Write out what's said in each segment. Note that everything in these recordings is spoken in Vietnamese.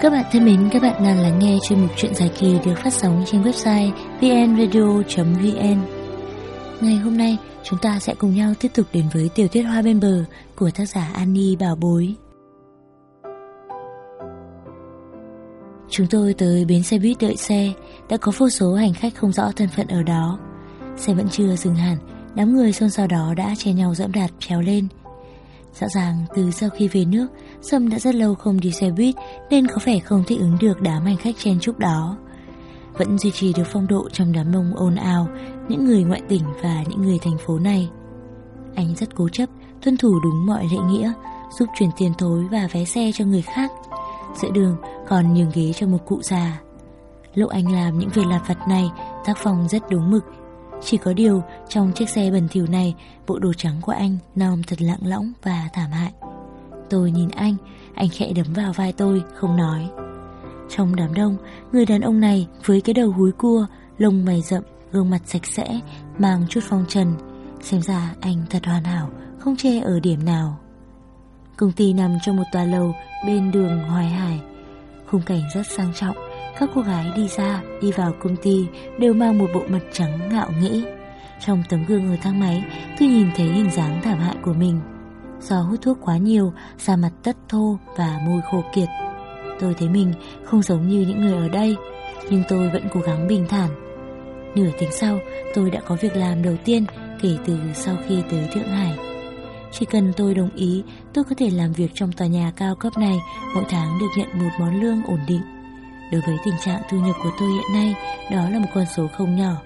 Các bạn thân mến, các bạn đang lắng nghe chuyên mục truyện dài kỳ được phát sóng trên website vnradio.vn. Ngày hôm nay, chúng ta sẽ cùng nhau tiếp tục đến với tiểu thuyết Hoa bên bờ của tác giả Annie Bảo Bối. Chúng tôi tới bến xe buýt đợi xe, đã có vô số hành khách không rõ thân phận ở đó. Xe vẫn chưa dừng hẳn, đám người xôn xao đó đã che nhau dẫm đạp trèo lên. Rõ ràng từ sau khi về nước, Sâm đã rất lâu không đi xe buýt nên có vẻ không thích ứng được đám hành khách chen chúc đó. Vẫn duy trì được phong độ trong đám đông ồn ào, những người ngoại tỉnh và những người thành phố này. Anh rất cố chấp, tuân thủ đúng mọi lễ nghĩa, giúp chuyển tiền thối và vé xe cho người khác. Giữa đường còn nhường ghế cho một cụ già. Lúc anh làm những việc lặt vặt này, tác phong rất đúng mực. Chỉ có điều, trong chiếc xe bẩn thỉu này, bộ đồ trắng của anh nom thật lặng lõng và thảm hại. Tôi nhìn anh, anh khẽ đấm vào vai tôi, không nói. Trong đám đông, người đàn ông này với cái đầu húi cua, lông mày rậm, gương mặt sạch sẽ, mang chút phong trần. Xem ra anh thật hoàn hảo, không chê ở điểm nào. Công ty nằm trong một tòa lầu bên đường Hoài Hải. Khung cảnh rất sang trọng, các cô gái đi ra, đi vào công ty đều mang một bộ mặt trắng ngạo nghĩ. Trong tấm gương ở thang máy, tôi nhìn thấy hình dáng thảm hại của mình. Do hút thuốc quá nhiều, da mặt tất thô và môi khô kiệt. Tôi thấy mình không giống như những người ở đây, nhưng tôi vẫn cố gắng bình thản. Nửa tiếng sau, tôi đã có việc làm đầu tiên kể từ sau khi tới Thượng Hải. Chỉ cần tôi đồng ý, tôi có thể làm việc trong tòa nhà cao cấp này, mỗi tháng được nhận một món lương ổn định. Đối với tình trạng thu nhập của tôi hiện nay, đó là một con số không nhỏ.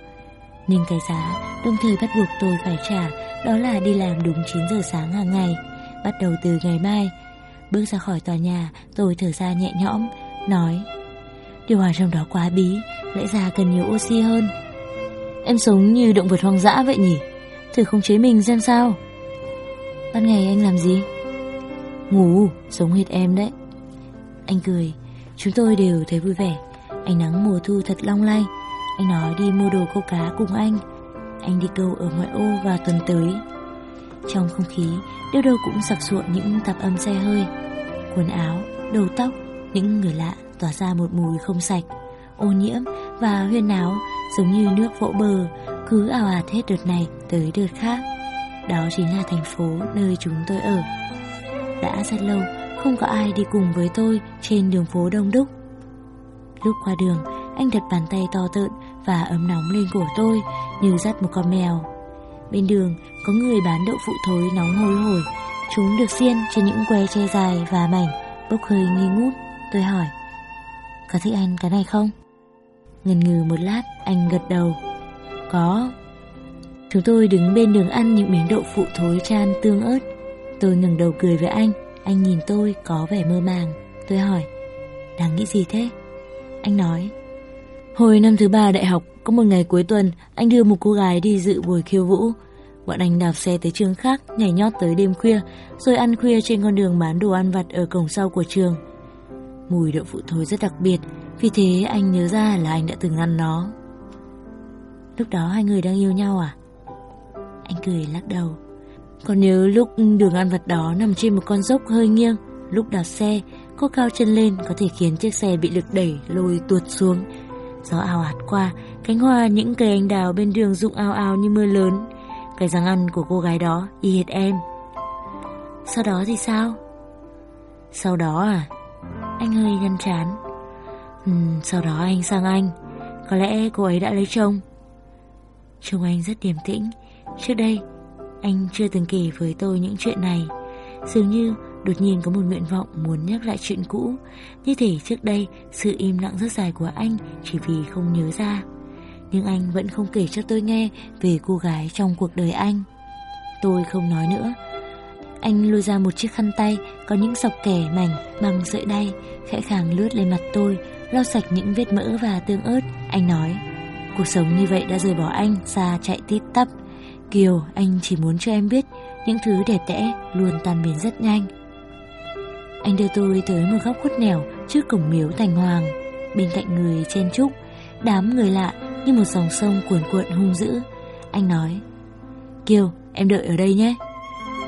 Nhưng cái giá đồng thời bắt buộc tôi phải trả đó là đi làm đúng 9 giờ sáng hàng ngày, bắt đầu từ ngày mai. Bước ra khỏi tòa nhà, tôi thở ra nhẹ nhõm, nói Điều hòa trong đó quá bí, lẽ ra cần nhiều oxy hơn. Em sống như động vật hoang dã vậy nhỉ? Thử không chế mình xem sao. Ban ngày anh làm gì? Ngủ, giống hệt em đấy. Anh cười, chúng tôi đều thấy vui vẻ. Ánh nắng mùa thu thật long lanh. Anh nói đi mua đồ câu cá cùng anh. Anh đi câu ở ngoại ô vào tuần tới. Trong không khí, đâu đâu cũng sặc sụa những tạp âm xe hơi. Quần áo, đầu tóc, những người lạ tỏa ra một mùi không sạch, ô nhiễm và huyên náo giống như nước vỗ bờ, cứ ào ạt hết đợt này tới đợt khác. Đó chính là thành phố nơi chúng tôi ở. Đã rất lâu không có ai đi cùng với tôi trên đường phố đông đúc. Lúc qua đường, anh đặt bàn tay to tợn và ấm nóng lên cổ tôi như dắt một con mèo. Bên đường có người bán đậu phụ thối nóng hôi hổi, chúng được xiên trên những que tre dài và mảnh, bốc hơi nghi ngút. Tôi hỏi, có thích ăn cái này không? Ngần ngừ một lát, anh gật đầu. Có. Chúng tôi đứng bên đường ăn những miếng đậu phụ thối chan tương ớt. Tôi ngừng đầu cười với anh, anh nhìn tôi có vẻ mơ màng. Tôi hỏi, đang nghĩ gì thế? Anh nói, hồi năm thứ ba đại học, có một ngày cuối tuần, anh đưa một cô gái đi dự buổi khiêu vũ. Bọn anh đạp xe tới trường khác, nhảy nhót tới đêm khuya, rồi ăn khuya trên con đường bán đồ ăn vặt ở cổng sau của trường. Mùi đậu phụ thối rất đặc biệt, vì thế anh nhớ ra là anh đã từng ăn nó. Lúc đó hai người đang yêu nhau à? Anh cười lắc đầu. Còn nhớ lúc đường ăn vặt đó nằm trên một con dốc hơi nghiêng, lúc đạp xe, cô cao chân lên có thể khiến chiếc xe bị lực đẩy lôi tuột xuống. Gió ào ạt qua, cánh hoa những cây anh đào bên đường rụng ao ao như mưa lớn. Cái răng ăn của cô gái đó y hệt em. Sau đó thì sao? Sau đó à? Anh hơi nhăn chán. Ừ, sau đó anh sang anh. Có lẽ cô ấy đã lấy chồng. Trông anh rất điềm tĩnh. Trước đây, anh chưa từng kể với tôi những chuyện này. Dường như đột nhiên có một nguyện vọng muốn nhắc lại chuyện cũ. Như thể trước đây, sự im lặng rất dài của anh chỉ vì không nhớ ra. Nhưng anh vẫn không kể cho tôi nghe về cô gái trong cuộc đời anh. Tôi không nói nữa. Anh lôi ra một chiếc khăn tay có những sọc kẻ mảnh bằng sợi đay, khẽ khàng lướt lên mặt tôi, lau sạch những vết mỡ và tương ớt. Anh nói, cuộc sống như vậy đã rời bỏ anh xa chạy tít tắp. Kiều, anh chỉ muốn cho em biết những thứ đẹp đẽ luôn tan biến rất nhanh. Anh đưa tôi tới một góc khuất nẻo trước cổng miếu thành hoàng. Bên cạnh người chen trúc, đám người lạ như một dòng sông cuồn cuộn hung dữ. Anh nói, Kiều, em đợi ở đây nhé.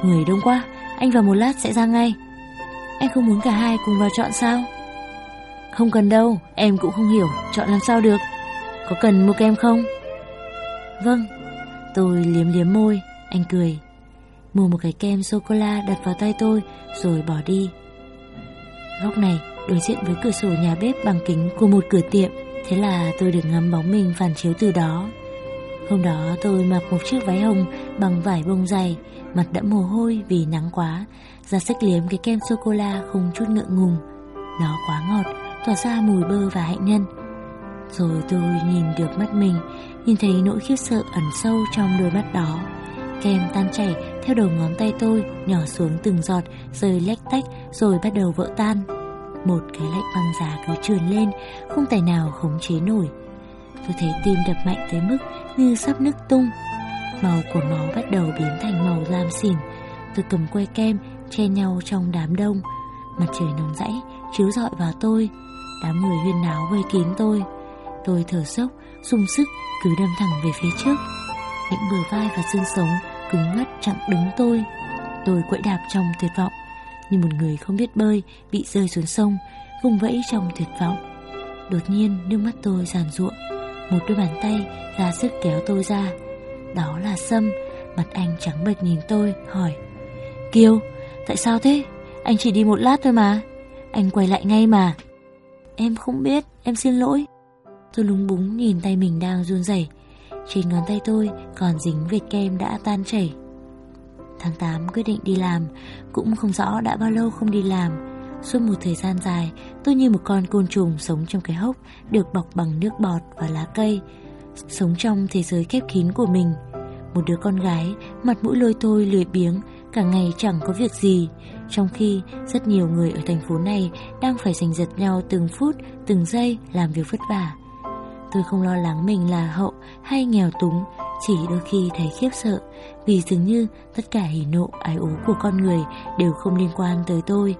Người đông quá, anh vào một lát sẽ ra ngay. Anh không muốn cả hai cùng vào chọn sao? Không cần đâu, em cũng không hiểu, chọn làm sao được. Có cần mua kem không? Vâng, tôi liếm liếm môi, anh cười. Mua một cái kem sô-cô-la đặt vào tay tôi rồi bỏ đi. Góc này đối diện với cửa sổ nhà bếp bằng kính của một cửa tiệm, thế là tôi được ngắm bóng mình phản chiếu từ đó. Hôm đó tôi mặc một chiếc váy hồng bằng vải bông dày, mặt đẫm mồ hôi vì nắng quá, ra sức liếm cái kem sô-cô-la không chút ngượng ngùng. Nó quá ngọt, tỏa ra mùi bơ và hạnh nhân. Rồi tôi nhìn được mắt mình, nhìn thấy nỗi khiếp sợ ẩn sâu trong đôi mắt đó. Kem tan chảy theo đầu ngón tay tôi, nhỏ xuống từng giọt, rơi lách tách rồi bắt đầu vỡ tan. Một cái lạnh băng giá cứ trườn lên, không tài nào khống chế nổi. Tôi thấy tim đập mạnh tới mức như sắp nứt tung. Màu của máu bắt đầu biến thành màu lam xỉn. Tôi cầm que kem, che nhau trong đám đông. Mặt trời nóng rãy chiếu rọi vào tôi. Đám người huyên náo vây kín tôi. Tôi thở sốc, dùng sức cứ đâm thẳng về phía trước. Những bờ vai và xương sống cứng ngắt chặn đứng tôi. Tôi quẫy đạp trong tuyệt vọng, như một người không biết bơi bị rơi xuống sông, vùng vẫy trong tuyệt vọng. Đột nhiên nước mắt tôi giàn ruộng, một đôi bàn tay ra sức kéo tôi ra. Đó là Sâm, mặt anh trắng bệch nhìn tôi, hỏi Kiều, tại sao thế? Anh chỉ đi một lát thôi mà. Anh quay lại ngay mà. Em không biết, em xin lỗi. Tôi lúng búng nhìn tay mình đang run rẩy trên ngón tay tôi còn dính vệt kem đã tan chảy. Tháng 8 quyết định đi làm, Cũng không rõ đã bao lâu không đi làm. Suốt một thời gian dài, Tôi như một con côn trùng sống trong cái hốc Được bọc bằng nước bọt và lá cây, Sống trong thế giới khép kín của mình. Một đứa con gái, Mặt mũi lôi tôi lười biếng, Cả ngày chẳng có việc gì. Trong khi rất nhiều người ở thành phố này Đang phải giành giật nhau từng phút, Từng giây làm việc vất vả. Tôi không lo lắng mình là hậu hay nghèo túng, chỉ đôi khi thấy khiếp sợ, vì dường như tất cả hỉ nộ ái ố của con người đều không liên quan tới tôi.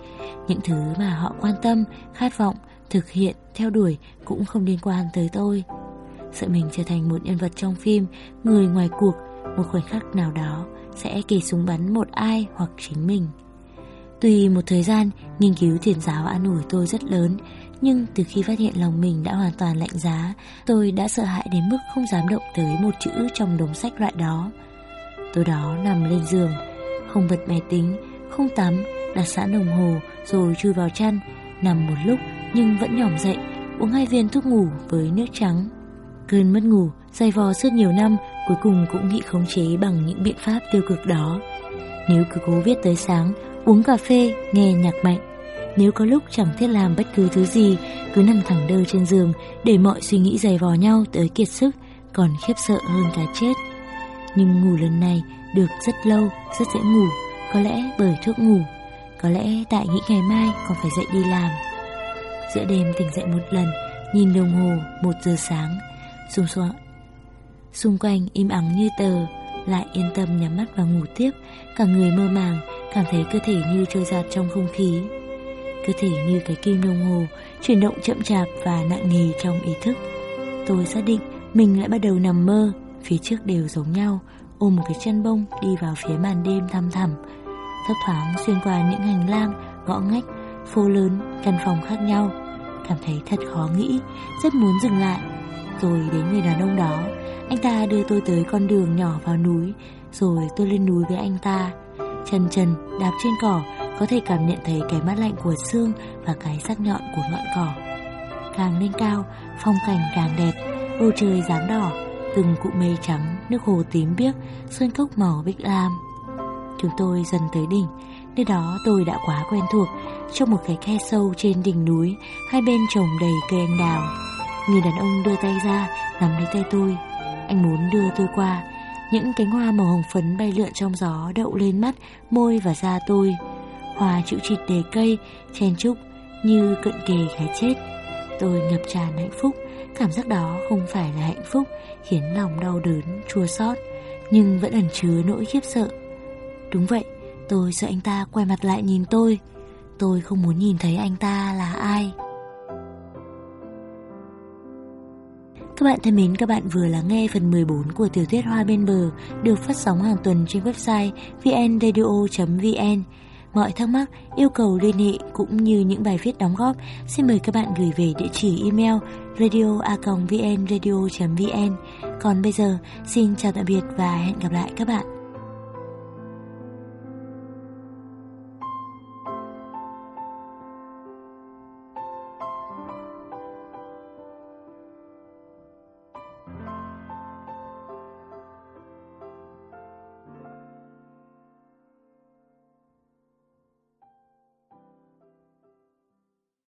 Những thứ mà họ quan tâm, khát vọng, thực hiện, theo đuổi cũng không liên quan tới tôi. Sợ mình trở thành một nhân vật trong phim, người ngoài cuộc, một khoảnh khắc nào đó sẽ kỳ súng bắn một ai hoặc chính mình. Tuy một thời gian nghiên cứu thiền giáo an ủi tôi rất lớn, nhưng từ khi phát hiện lòng mình đã hoàn toàn lạnh giá, tôi đã sợ hãi đến mức không dám động tới một chữ trong đống sách loại đó. Tối đó nằm lên giường, không bật máy tính, không tắm, đặt sẵn đồng hồ rồi chui vào chăn, nằm một lúc nhưng vẫn nhỏm dậy, uống hai viên thuốc ngủ với nước trắng. Cơn mất ngủ, dày vò suốt nhiều năm, cuối cùng cũng bị khống chế bằng những biện pháp tiêu cực đó. Nếu cứ cố viết tới sáng, uống cà phê, nghe nhạc mạnh, nếu có lúc chẳng thiết làm bất cứ thứ gì, cứ nằm thẳng đơ trên giường để mọi suy nghĩ dày vò nhau tới kiệt sức, còn khiếp sợ hơn cả chết. Nhưng ngủ lần này được rất lâu, rất dễ ngủ, có lẽ bởi thuốc ngủ, có lẽ tại nghĩ ngày mai còn phải dậy đi làm. Giữa đêm tỉnh dậy một lần, nhìn đồng hồ một giờ sáng, xung xoa. Xung quanh im ắng như tờ, lại yên tâm nhắm mắt và ngủ tiếp, cả người mơ màng, cảm thấy cơ thể như trôi giạt trong không khí cơ thể như cái kim đồng hồ, chuyển động chậm chạp và nặng nề trong ý thức. Tôi xác định mình lại bắt đầu nằm mơ, phía trước đều giống nhau, ôm một cái chân bông đi vào phía màn đêm thăm thẳm. Thấp thoáng xuyên qua những hành lang, ngõ ngách, phố lớn, căn phòng khác nhau. Cảm thấy thật khó nghĩ, rất muốn dừng lại. Rồi đến người đàn ông đó, anh ta đưa tôi tới con đường nhỏ vào núi, rồi tôi lên núi với anh ta. Chân trần đạp trên cỏ có thể cảm nhận thấy cái mát lạnh của xương và cái sắc nhọn của ngọn cỏ. Càng lên cao, phong cảnh càng đẹp, bầu trời dáng đỏ, từng cụm mây trắng, nước hồ tím biếc, sơn cốc màu bích lam. Chúng tôi dần tới đỉnh, nơi đó tôi đã quá quen thuộc, trong một cái khe sâu trên đỉnh núi, hai bên trồng đầy cây anh đào. Người đàn ông đưa tay ra, nắm lấy tay tôi. Anh muốn đưa tôi qua, những cánh hoa màu hồng phấn bay lượn trong gió đậu lên mắt, môi và da tôi Hòa chịu chịt đề cây, chen chúc như cận kề cái chết. Tôi ngập tràn hạnh phúc, cảm giác đó không phải là hạnh phúc, khiến lòng đau đớn, chua xót, nhưng vẫn ẩn chứa nỗi khiếp sợ. Đúng vậy, tôi sợ anh ta quay mặt lại nhìn tôi. Tôi không muốn nhìn thấy anh ta là ai. Các bạn thân mến, các bạn vừa lắng nghe phần 14 của tiểu thuyết Hoa bên bờ được phát sóng hàng tuần trên website vnradio.vn. Mọi thắc mắc, yêu cầu liên hệ cũng như những bài viết đóng góp, xin mời các bạn gửi về địa chỉ email radioa.vnradio.vn. Còn bây giờ, xin chào tạm biệt và hẹn gặp lại các bạn.